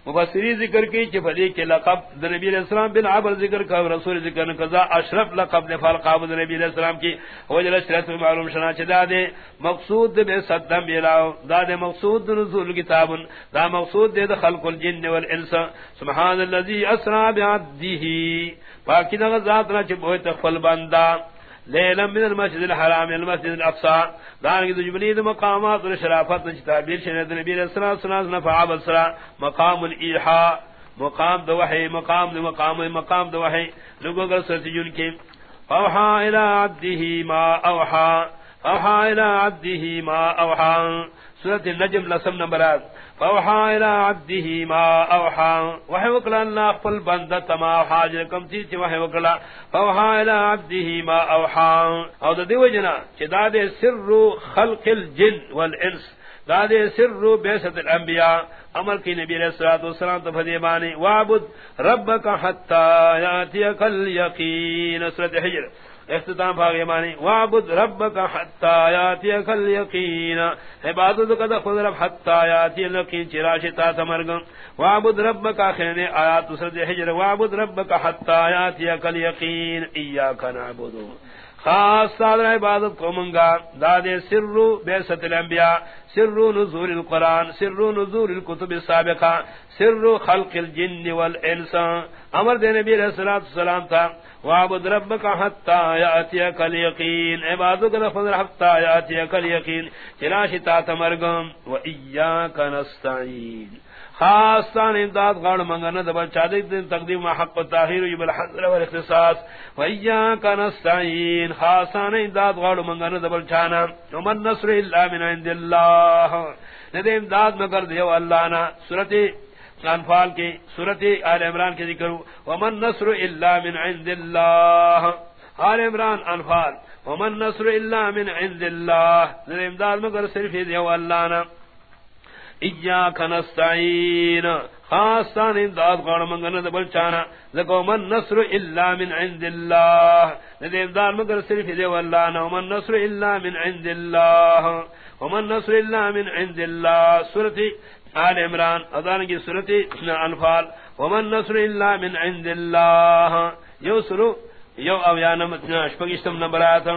مفسری ذکر کی کہ فدی کے لقب نبی علیہ السلام بن عبد ذکر کا، رسول ذکر قضا اشرف لقب نے فال قابل نبی علیہ السلام کی۔ وجل شرط معلوم شنا چدا دے، مقصود بے صدم بلا، دا دے مقصود نزول کتاب، دا مقصود دے خلق الجن والانس۔ سبحان الذي اسرا بعبده باقی نہ ذات نہ چ بہت خپل بندہ۔ لیلا من المسجد الحرام المسجد الاقصى دارنگی دو جبلی مقامات و شرافت نچ تعبیر شنید. نبی علیہ السلام سناز نفع بسرا مقام الایحاء. مقام دو وحی، مقام دو مقام مقام دو وحی. لوگو اگر سرتی جن کی. فوحا الى عبده ما اوحا. فوحا الى عبده ما اوحا. سورت النجم لسم نمبرات فوحا الى عبده ما اوحا وحي وقلا الله قل بندت ما اوحا جنكم تيتي وحي وقلا فوحا الى عبده ما اوحا او دا دي وجنا چدا دے سر خلق الجن والانس، دا دے سر بیست الانبیاء، عمل کی نبی علیہ الصلوۃ والسلام تو فدیمانی وعبد ربک حتا یاتیک الیقین، سورۃ حجر۔ اختتام بھاگے مانی، وعبد ربک حتی آیاتی اکل یقین عبادت کا دخل رب حتی آیاتی الیقین چراشی تا تمرگم وعبد ربک آخرین آیات سرد حجر وعبد ربک حتی آیاتی اکل یقین ایاکا نعبدو خاص صادر عبادت کو منگا داد سر بے ست الانبیاء، سر نزول القرآن، سر نزول الكتب السابقہ، سر خلق الجن والانس امر دے نبی علیہ السلام تھا وعبد ربک حتی یاتیک الیقین عبادت لفظ حتی یاتیک الیقین چناشتا تمرگم و ایاک نستعین خاصان امداد غاڑ منگانا دبل. چادک دن تقدیم ما حق تاہیر یبل حضر والاختصاص و ایاک نستعین خاصان امداد غاڑ منگانا دبل چانا. ومن نصر اللہ من عند اللہ ندے امداد مگر دیو اللہ نا. سورتی انفال کی، سورت آل عمران کے ذکر ومن نصر الا من عند اللہ آل عمران انفال ومن نصر الا من عند اللہ ندے امداد مگر صرف دیو اللہ نا ایاک نستعین خاصان امداد غاڑ منگن دبل چانا لکو من نصر الا من عند اللہ ندے امداد مگر صرف دے واللہ نا، ومن نصر الا من عند اللہ ومن نصر الا من عند اللہ سورت آل عمران، اذان کی صورت انفال، ومن نصر اللہ من عند اللہ یو سرو، یو اویانم اشپکشتم نبراتم۔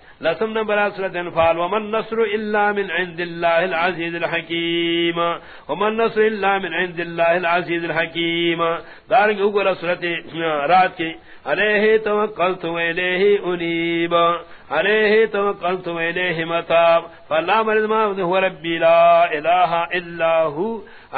لسم نمبر سورت انفال. ومن نصر الا من عند الله العزيز الحكيم. ومن نصر الا من عند الله العزيز الحكيم. دارنگ اوگر سورت رات کی علیہ توکلت و الیہ انیب علیہ توکلت و الیہ متاب. فاللہ مرض ما هو ربی لا الہ الا ہو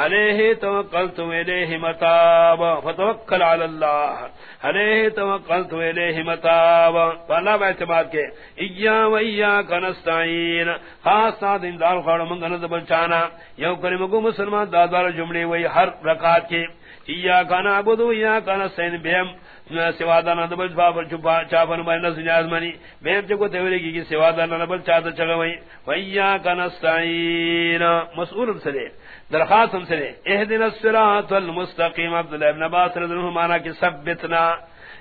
علیہ توکلت و الیہ متاب. فتوکل علی اللہ علیہ توکلت و الیہ متاب. فاللہ با اعتماد کے. ایا و ایا کنستعین خاص ساتھ اندار خوڑ منگن دبل چانا یو کرمگو مسلمان دادوار جملے وی ہر رکات کے. ایا کانا عبدو ایا کانا سین بیم سوادانا دبل بابر چپا چاپن منی تیوری کی سوادانا دبل چاہتا چگوئی ویا مسئول سرے۔ درخواست سرے۔ اہدنا السراط المستقیم عبداللہ ابن عباس رضی اللہ مانا کی ثبتنا۔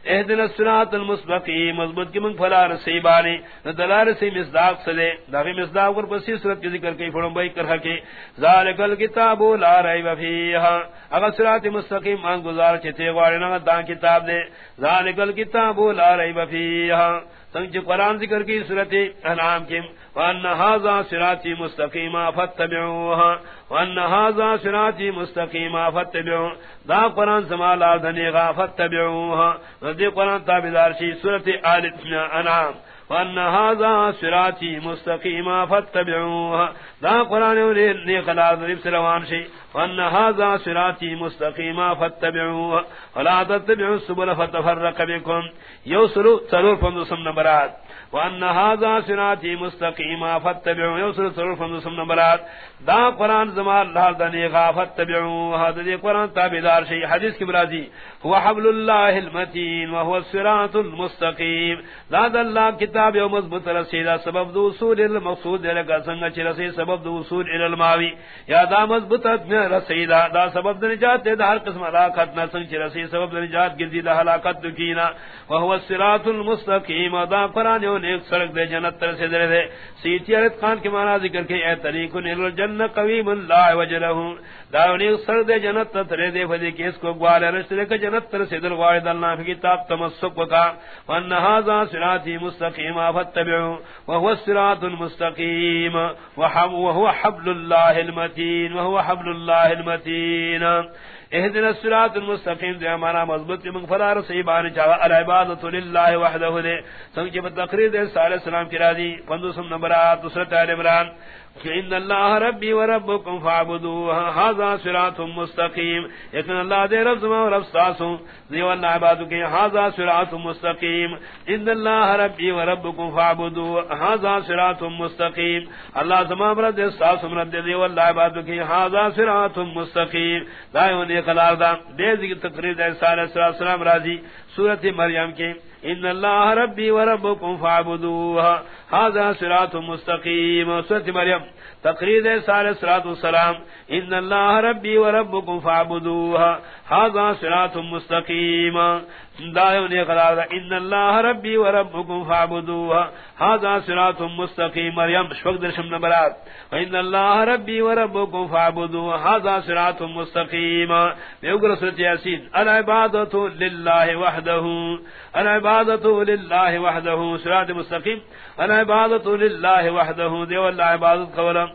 اهدنا الصراط المستقيم. مضبوط کی من فلا رسی بانی. دلار سے مصداق سدے. داغی مصداق پر پسی صورت کی ذکر کی فرم بھائی کر کے. ذالک الکتاب لا ریب فیھا اگر صراط مستقیم ان گزار چتے واڑے نہ دا کتاب دے. ذالک الکتاب لا ریب فیھا سنگ قرآن ذکر کی صورت انعام کی وان هذا صراطي مستقيما فتبعوها وان هذا صراطي مستقيما فتبعوا دا قرآن سمالا دنی غا فتبعوها ردی قرآن تابدار شي سوره ال انعام۔ وان هذا صراطی مستقیما فتبعوها دا قرآن نے خلال ذریب سروان شی وان هذا صراطی مستقیما فتبعوها ولا تتبعوا السبل فتفرق بكم یوسلو سلور فندسم نمبرات وان هذا صراطي مستقيما فاتبعوا يوسل صرف من نمبرات دا قران زمان الله دني غافت تبعوا هذا دي قران تابعدار شيء حديث کی برادی هو حبل الله المتين وهو الصراط المستقيم دا الله کتاب یوم مضبوط رسیدا سبب دو اصول المقصود لگا سنگ چرسی سبب دو اصول الى الماوی۔ یا دا مضبوط رسیدا دا سبب نجات دا ہر قسم ہلاکت نہ سنگ چرسی سبب نجات گردی، دا ہلاکت دکینا وهو الصراط المستقيم دا قران یو ایک سڑک دے، جنت تر سے دے سیتی عرض خان کے معنی ذکر کے، اے طریق نیل جن قویم لا وجلہ دا ایک سڑک دے، جنت تر دے، فدی کہ کو گوال رسل کے جنت تر سے دل واحد اللہ کی کتاب تمسک کا وان ھذا صراطی مستقیم فتبعوا وهو الصراط المستقيم. وهو حبل الله المتين، وهو حبل الله المتين. اهدنا الصراط المستقيم دے ہمارا مضبوط من فرار سیبان چاہا العبادت للہ وحدہ دے سنگ چی بتقریر دے صلی اللہ علیہ وسلم کی راضی پندوسم نمبرات دوسرت عمران. ان اللہ ربی و ربکم فعبدو هذا صراط مستقیم۔ لیکن اللہ دے رب زمان و رب ساسوں، دیو اللہ عبادو کہ هذا صراط مستقیم۔ ان اللہ ربی و ربکم فعبدو هذا صراط مستقیم۔ اللہ زمان رب دے ساسوں، رب دے دیو اللہ عبادو کہ هذا صراط مستقیم۔ دائیو نے قلار دا، دے ذکر تقریر دے سالہ صلی اللہ علیہ وسلم راضی، سورت مریم کے ان اللہ ربی و ربکم فعبدوها هذا صراط مستقیم. سورت مریم. تقریر سال صراط السلام. ان اللہ ربی و ربکم فعبدوها هذا صراط مستقیم. دائیو قرار دا ان اللہ ربی و ربکم فعبدوها هذا صراط مستقیم. مریم شفق درشم نمبرات ان اللہ ربی و ربکم فعبدوها هذا صراط مستقیم. بیوگر سورت یاسین. العبادت للہ وحده العبادت للہ وحده صراط مستقیم. العبادت للہ وحده دیو اللہ عبادت قولا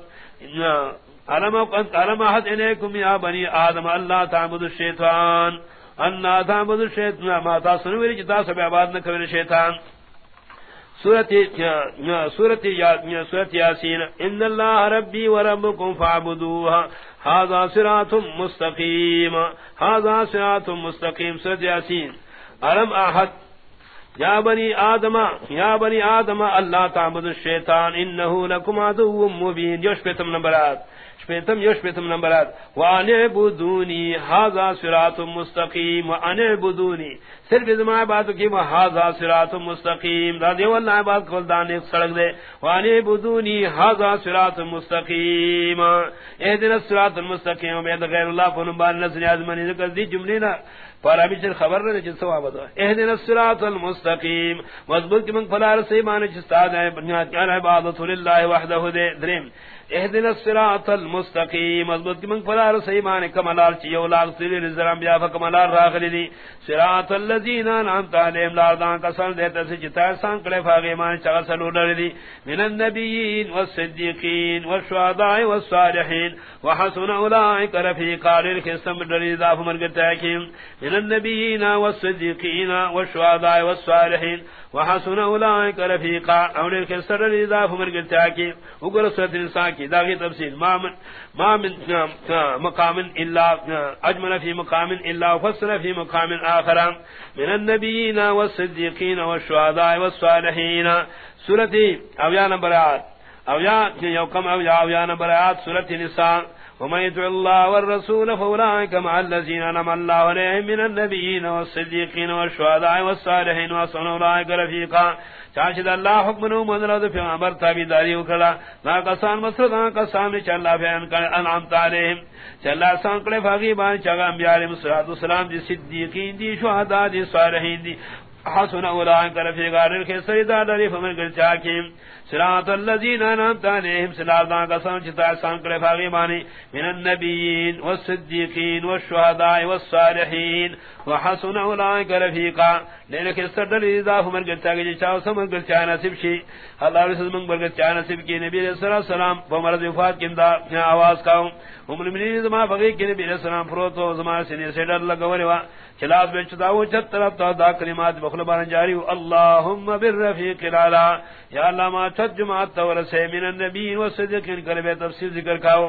علم احد الیکم یا بنی آدم. اللہ تعبد الشیطان. ان انا تعبد الشیطان ما تا تاسنوری جتا سب عباد نکویر شیطان. سورت سورت سورت یاسین. ان اللہ ربی و ربکم فعبدوها هذا صراط مستقیم. هذا صراط مستقیم. سورت یاسین. علم احد? یا بنی آدم، یا بنی آدم، اللہ تعبد الشیطان، انہو لکم عدو مبین. جوش پیتم نمبرات شپیتم یو شپیتم نمبرات وانے بدونی هذا سرات مستقیم وانے بدونی صرف ازما باتو کی هذا سرات مستقیم دا دیو اللہ بات کول دان ایک سڑک دے. وانے بدونی هذا سرات مستقیم اهدنا سرات المستقیم بيد غیر اللہ فنبان نسنی نسل ذکر دی جملے نا. پر ابھی چل خبر نہ جس ثواب دو اهدنا الصراط المستقیم۔ مضبوط کی من فلار سے مان چستاد ہے بنیاد کیا عبادت للہ وحدہ دے۔ دریم اهدنا الصراط المستقيم مضبوط من فلار سے مان سيمان كمالار چي اولاد سير الزرام بیا فكمالار راخل دي صراط الذين انعمت عليهم لا دان كسل دهت سجتا سان كله فاغيمان چغ سلو در من النبيين والصديقين والشهداء والصالحين وحسن اولئك رفيقا للخصم در ذاف مرغتا من النبيين والصديقين والشهداء والصالحين وحسن اولئك رفيقا. اولئك کے سر رضا فمر گتا کہ اگر سورۃ النساء کی داغی تفصیل ما من ما من مقام الا اجمل في مقام الا فسر في مقام اخر من النبيين والصديقين والشهداء والصالحين. سورۃ اویا نمبر 8 اویا یو کم اویا اویا نمبر 8 سورۃ النساء. ومن يدع الله والرسول فأولئك مع الذين نم الله عليهم من النبيين والصديقين والشهداء والصالحين وصن أولئك رفيقا. چاشد اللہ حکم نو مدرد فی عمر تابی داری وکلا. نا کسان مصر نا کسان نے چلا بیان کر انعام تعالیہم چلا سان کڑے فاقی بان چاگا انبیاء علیہ السلام دی صدیقین دی شہداء دی صالحین دی. حسن اولئک رفیقا رلکے سیدہ داری فمن گر چاکیم صراط الذين انعمت عليهم صراط قسم چتا سان کرے فاگی جی مانی من النبيين والصديقين والشهداء والصالحين وحسن اولئك رفيقا لیکن سردر اضاف من گتا کہ چاو سم گل چا نصیب شی۔ اللہ رسول من برگت چا نصیب کی۔ نبی علیہ الصلوۃ والسلام بمرض وفات کیندا آواز کاؤ ہم من زما بغی کی نبی علیہ السلام فروتو زما سنے سے ڈر لگونے وا بے بچ داو چت طرف تا دا کلمات بخلبان جاری اللهم بالرفیق الاعلی. یا اللہ ما چت جماعت تور سے من النبی و کر بے تفسیر ذکر کاو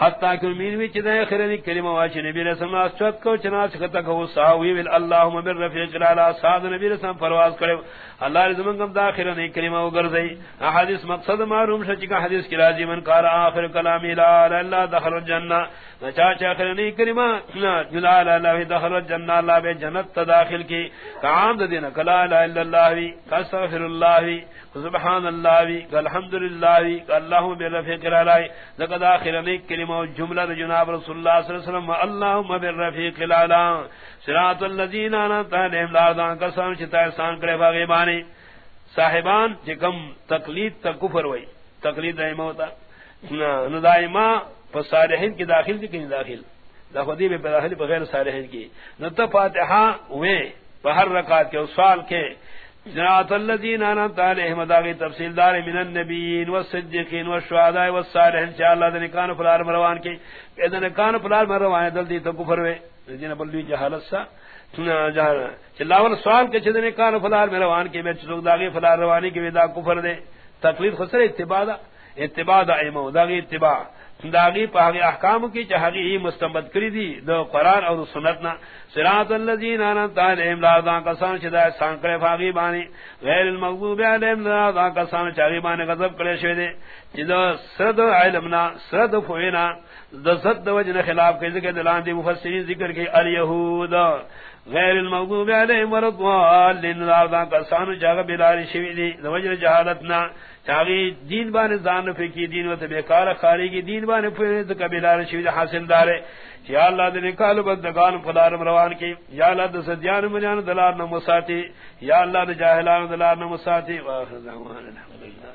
حتا کہ مین وچ دے اخرنی کلمہ واچ نبی رسول اللہ چت کو چنا سکتا کو ساوی ول اللهم بالرفیق الاعلی. سعد نبی رسول پرواز کرے. اللہ رضمن کم داخل نہیں، کلمہ وگر دئی حدیث مقصد معلوم شچ کا حدیث کی راضی، من قال اخر کلام لا اله الا دخل الجنہ چا چا اخر نہیں، کلمہ لا اله دخل الجنہ، اللہ بے جنت داخل کی۔ کام دین، کلا لا الا اللہ استغفر اللہ سبحان اللہ وی الحمدللہ وی اللهم بالرفیق الاعلی ذکر اخر نہیں، کلمہ جملہ جناب رسول اللہ صلی اللہ علیہ وسلم اللهم بالرفیق الاعلی صراط الذين انعمت عليهم لا دان قسم چتا احسان کرے باغی بانی صاحبان جکم تقلید تا کفر وئی۔ تقلید دائما ہوتا۔ نہ دائما فصالحین کی داخل کی کہیں داخل۔ دا خودی بے داخل بغیر صالحین کی۔ نہ تو فاتحہ ہوئے بہر رکعت کے سوال کے۔ جنات الذين انعمت عليهم داغي تفصیل دار من النبيين والصديقين والشهداء والصالحين ان شاء الله ذن كانوا فلار مروان کی اذن كانوا فلار مروان دل دی تو کفر وے۔ جن بلوی جہالت سا۔ چلاول سوال کے چدن کان فلار میں روان کے میں چلو داغی فلار روانی کے ودا کفر دے۔ تقلید خسر اتباع دا اتباع دا ایمو داغی اتباع۔ داغی پاگی احکام کی چاہی مستمد کری دی دو قرآن اور سنتنا سراط اللذین آنا تعلیم لازان قسان چدا احسان کرے فاگی بانی۔ غیر المغضوب علیم لازان قسان چاہی بانی غضب کرے شوئے چدا سرد علمنا سرد فوئینا دا صد وجن خلاف کے ذکر دلان دی مفسرین ذکر کی، الیہود۔ غیر المغضوب علیہم ورضوالین لازان قسان چاہی بلاری شوئے دی. دا وجن جہالتنا چاہی دین بان زان فکی دین و بیکار خاری کی دین بان فکی کبیلار شوید حاصل دارے. یا اللہ دے نکال بندگان فدارم روان کی. یا اللہ دے سدیان منیان دلار نمساتی یا اللہ دے جاہلان دلار نمساتی واخر دعوان الحمدللہ.